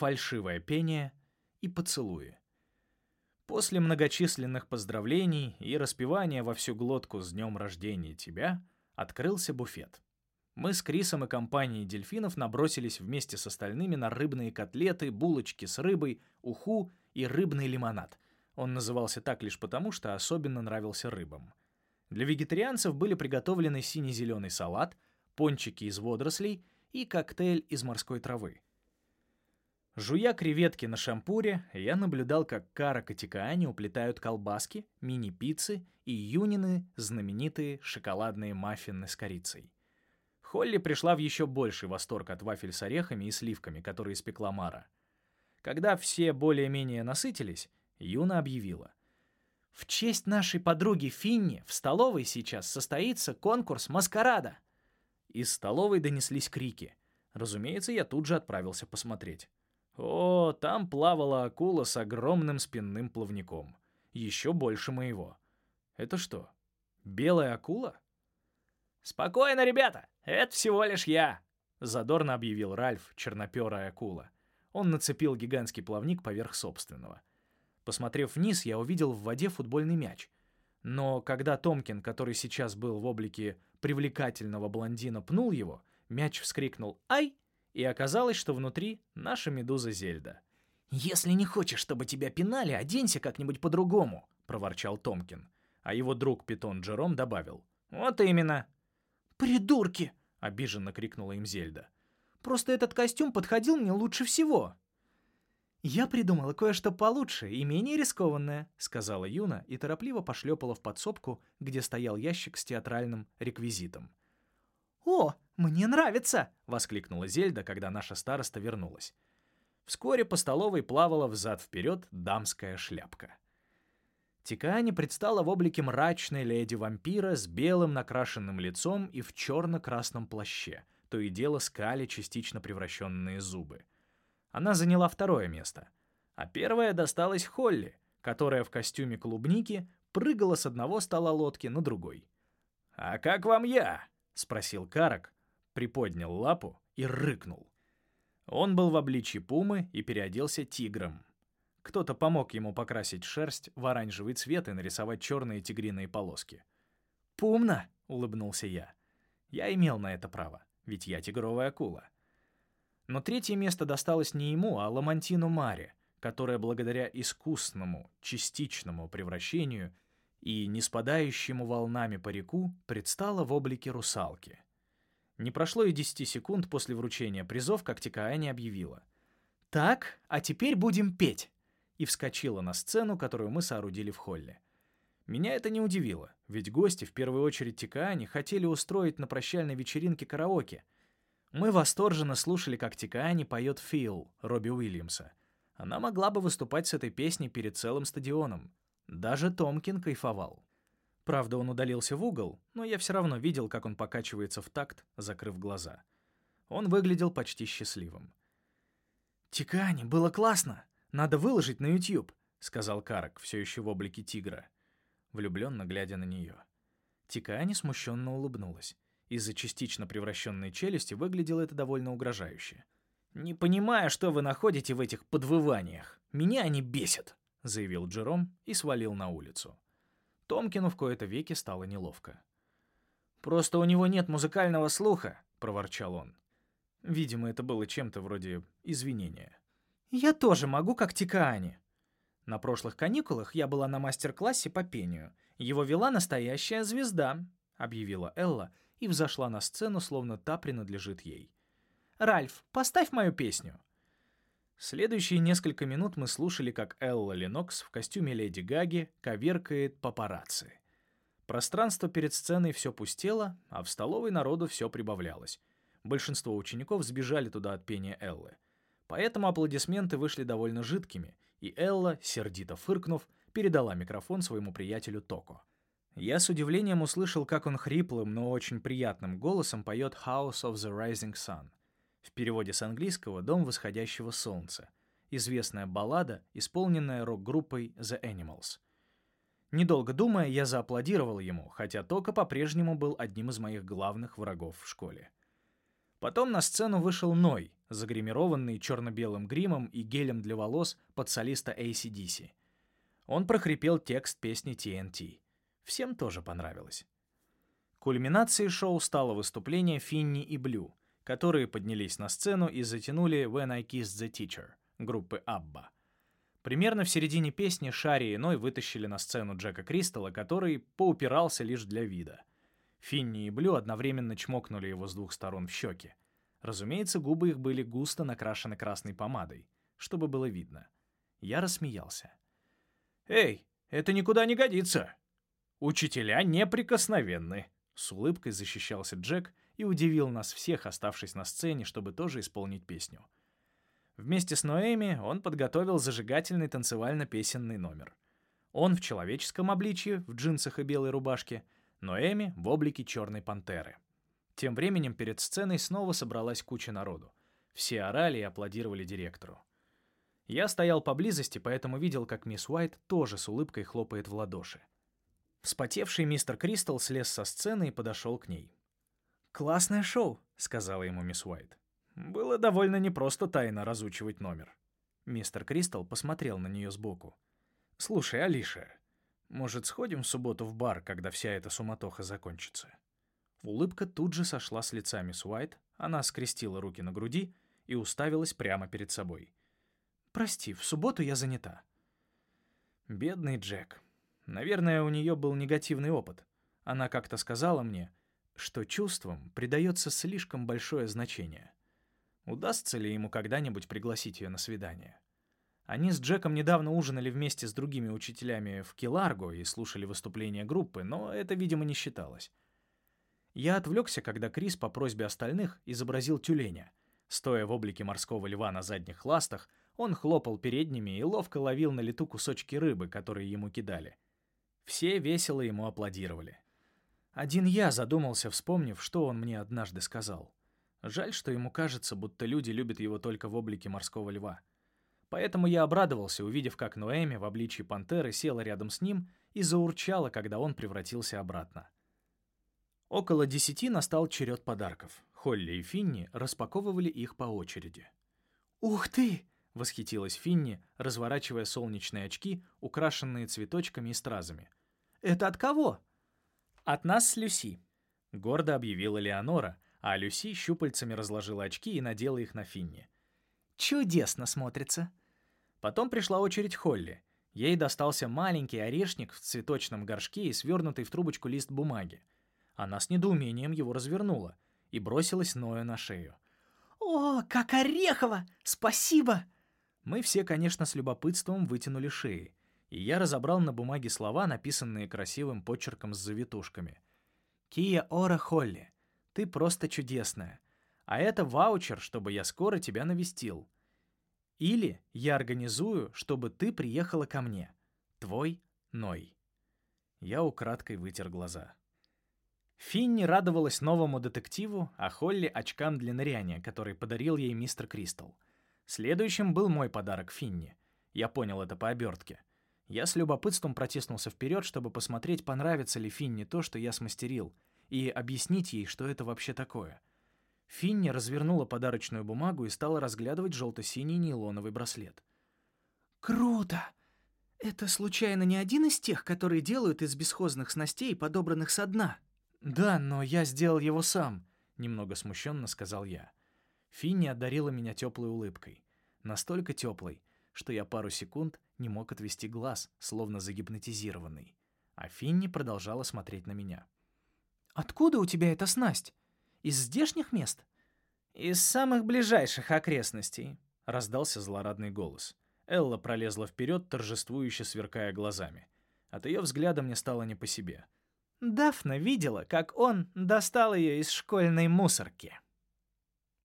фальшивое пение и поцелуи. После многочисленных поздравлений и распевания во всю глотку с днем рождения тебя открылся буфет. Мы с Крисом и компанией дельфинов набросились вместе с остальными на рыбные котлеты, булочки с рыбой, уху и рыбный лимонад. Он назывался так лишь потому, что особенно нравился рыбам. Для вегетарианцев были приготовлены сине-зеленый салат, пончики из водорослей и коктейль из морской травы. Жуя креветки на шампуре, я наблюдал, как Карак и Тикаани уплетают колбаски, мини-пиццы и юнины знаменитые шоколадные маффины с корицей. Холли пришла в еще больший восторг от вафель с орехами и сливками, которые испекла Мара. Когда все более-менее насытились, Юна объявила. «В честь нашей подруги Финни в столовой сейчас состоится конкурс маскарада!» Из столовой донеслись крики. Разумеется, я тут же отправился посмотреть. О, там плавала акула с огромным спинным плавником. Еще больше моего. Это что, белая акула? «Спокойно, ребята, это всего лишь я», — задорно объявил Ральф, черноперая акула. Он нацепил гигантский плавник поверх собственного. Посмотрев вниз, я увидел в воде футбольный мяч. Но когда Томкин, который сейчас был в облике привлекательного блондина, пнул его, мяч вскрикнул «Ай!» И оказалось, что внутри наша медуза Зельда. «Если не хочешь, чтобы тебя пинали, оденься как-нибудь по-другому», — проворчал Томкин. А его друг Питон Джером добавил. «Вот именно». «Придурки!» — обиженно крикнула им Зельда. «Просто этот костюм подходил мне лучше всего». «Я придумала кое-что получше и менее рискованное», — сказала Юна и торопливо пошлепала в подсобку, где стоял ящик с театральным реквизитом. «О, мне нравится!» — воскликнула Зельда, когда наша староста вернулась. Вскоре по столовой плавала взад-вперед дамская шляпка. Тикаани предстала в облике мрачной леди-вампира с белым накрашенным лицом и в черно-красном плаще, то и дело скали частично превращенные зубы. Она заняла второе место, а первое досталось Холли, которая в костюме клубники прыгала с одного стола лодки на другой. «А как вам я?» — спросил Карак, приподнял лапу и рыкнул. Он был в обличье пумы и переоделся тигром. Кто-то помог ему покрасить шерсть в оранжевый цвет и нарисовать черные тигриные полоски. «Пумно!» — улыбнулся я. Я имел на это право, ведь я тигровая акула. Но третье место досталось не ему, а Ламантину Маре, которая благодаря искусному, частичному превращению — и, не спадающему волнами по реку, предстала в облике русалки. Не прошло и десяти секунд после вручения призов, как Тикаани объявила. «Так, а теперь будем петь!» и вскочила на сцену, которую мы соорудили в холле. Меня это не удивило, ведь гости, в первую очередь Тикаани, хотели устроить на прощальной вечеринке караоке. Мы восторженно слушали, как Тикаани поет «Фил» Робби Уильямса. Она могла бы выступать с этой песней перед целым стадионом. Даже Томкин кайфовал. Правда, он удалился в угол, но я все равно видел, как он покачивается в такт, закрыв глаза. Он выглядел почти счастливым. «Тикани, было классно! Надо выложить на YouTube», — сказал Карак, все еще в облике тигра, влюбленно глядя на нее. Тикани смущенно улыбнулась. Из-за частично превращенной челюсти выглядело это довольно угрожающе. «Не понимаю, что вы находите в этих подвываниях. Меня они бесят», — заявил Джером и свалил на улицу. Томкину в кои-то веки стало неловко. «Просто у него нет музыкального слуха», — проворчал он. Видимо, это было чем-то вроде извинения. «Я тоже могу, как Тикаани». На прошлых каникулах я была на мастер-классе по пению. Его вела настоящая звезда, — объявила Элла и взошла на сцену, словно та принадлежит ей. «Ральф, поставь мою песню». Следующие несколько минут мы слушали, как Элла Ленокс в костюме Леди Гаги коверкает папарацци. Пространство перед сценой все пустело, а в столовой народу все прибавлялось. Большинство учеников сбежали туда от пения Эллы. Поэтому аплодисменты вышли довольно жидкими, и Элла, сердито фыркнув, передала микрофон своему приятелю Токо. Я с удивлением услышал, как он хриплым, но очень приятным голосом поет «House of the Rising Sun». В переводе с английского «Дом восходящего солнца». Известная баллада, исполненная рок-группой The Animals. Недолго думая, я зааплодировал ему, хотя Тока по-прежнему был одним из моих главных врагов в школе. Потом на сцену вышел Ной, загримированный черно-белым гримом и гелем для волос под солиста ACDC. Он прохрипел текст песни TNT. Всем тоже понравилось. Кульминацией шоу стало выступление Финни и Блю, которые поднялись на сцену и затянули «When I Kissed the Teacher» группы ABBA. Примерно в середине песни Шари и Ной вытащили на сцену Джека Кристалла, который поупирался лишь для вида. Финни и Блю одновременно чмокнули его с двух сторон в щеки. Разумеется, губы их были густо накрашены красной помадой, чтобы было видно. Я рассмеялся. «Эй, это никуда не годится! Учителя неприкосновенны!» С улыбкой защищался Джек и удивил нас всех, оставшись на сцене, чтобы тоже исполнить песню. Вместе с Ноэми он подготовил зажигательный танцевально-песенный номер. Он в человеческом обличье, в джинсах и белой рубашке, Ноэми в облике черной пантеры. Тем временем перед сценой снова собралась куча народу. Все орали и аплодировали директору. Я стоял поблизости, поэтому видел, как мисс Уайт тоже с улыбкой хлопает в ладоши. Вспотевший мистер Кристал слез со сцены и подошел к ней. «Классное шоу», — сказала ему мисс Уайт. Было довольно непросто тайно разучивать номер. Мистер Кристал посмотрел на нее сбоку. «Слушай, Алиша, может, сходим в субботу в бар, когда вся эта суматоха закончится?» Улыбка тут же сошла с лица мисс Уайт, она скрестила руки на груди и уставилась прямо перед собой. «Прости, в субботу я занята». Бедный Джек. Наверное, у нее был негативный опыт. Она как-то сказала мне, что чувствам придается слишком большое значение. Удастся ли ему когда-нибудь пригласить ее на свидание? Они с Джеком недавно ужинали вместе с другими учителями в Киларго и слушали выступления группы, но это, видимо, не считалось. Я отвлекся, когда Крис по просьбе остальных изобразил тюленя. Стоя в облике морского льва на задних ластах, он хлопал передними и ловко ловил на лету кусочки рыбы, которые ему кидали. Все весело ему аплодировали. Один я задумался, вспомнив, что он мне однажды сказал. Жаль, что ему кажется, будто люди любят его только в облике морского льва. Поэтому я обрадовался, увидев, как Ноэми в обличии пантеры села рядом с ним и заурчала, когда он превратился обратно. Около десяти настал черед подарков. Холли и Финни распаковывали их по очереди. «Ух ты!» — восхитилась Финни, разворачивая солнечные очки, украшенные цветочками и стразами. «Это от кого?» «От нас с Люси», — гордо объявила Леонора — а Люси щупальцами разложила очки и надела их на Финни. «Чудесно смотрится!» Потом пришла очередь Холли. Ей достался маленький орешник в цветочном горшке и свернутый в трубочку лист бумаги. Она с недоумением его развернула и бросилась Ною на шею. «О, как орехово! Спасибо!» Мы все, конечно, с любопытством вытянули шеи, и я разобрал на бумаге слова, написанные красивым почерком с завитушками. «Кия Ора Холли. Ты просто чудесная. А это ваучер, чтобы я скоро тебя навестил. Или я организую, чтобы ты приехала ко мне. Твой Ной. Я украдкой вытер глаза. Финни радовалась новому детективу, а Холли — очкам для ныряния, который подарил ей мистер Кристал. Следующим был мой подарок Финни. Я понял это по обертке. Я с любопытством протиснулся вперед, чтобы посмотреть, понравится ли Финни то, что я смастерил — и объяснить ей, что это вообще такое. Финни развернула подарочную бумагу и стала разглядывать желто-синий нейлоновый браслет. «Круто! Это случайно не один из тех, которые делают из бесхозных снастей, подобранных со дна?» «Да, но я сделал его сам», — немного смущенно сказал я. Финни одарила меня теплой улыбкой. Настолько теплой, что я пару секунд не мог отвести глаз, словно загипнотизированный. А Финни продолжала смотреть на меня. «Откуда у тебя эта снасть? Из здешних мест?» «Из самых ближайших окрестностей», — раздался злорадный голос. Элла пролезла вперед, торжествующе сверкая глазами. От ее взгляда мне стало не по себе. Дафна видела, как он достал ее из школьной мусорки.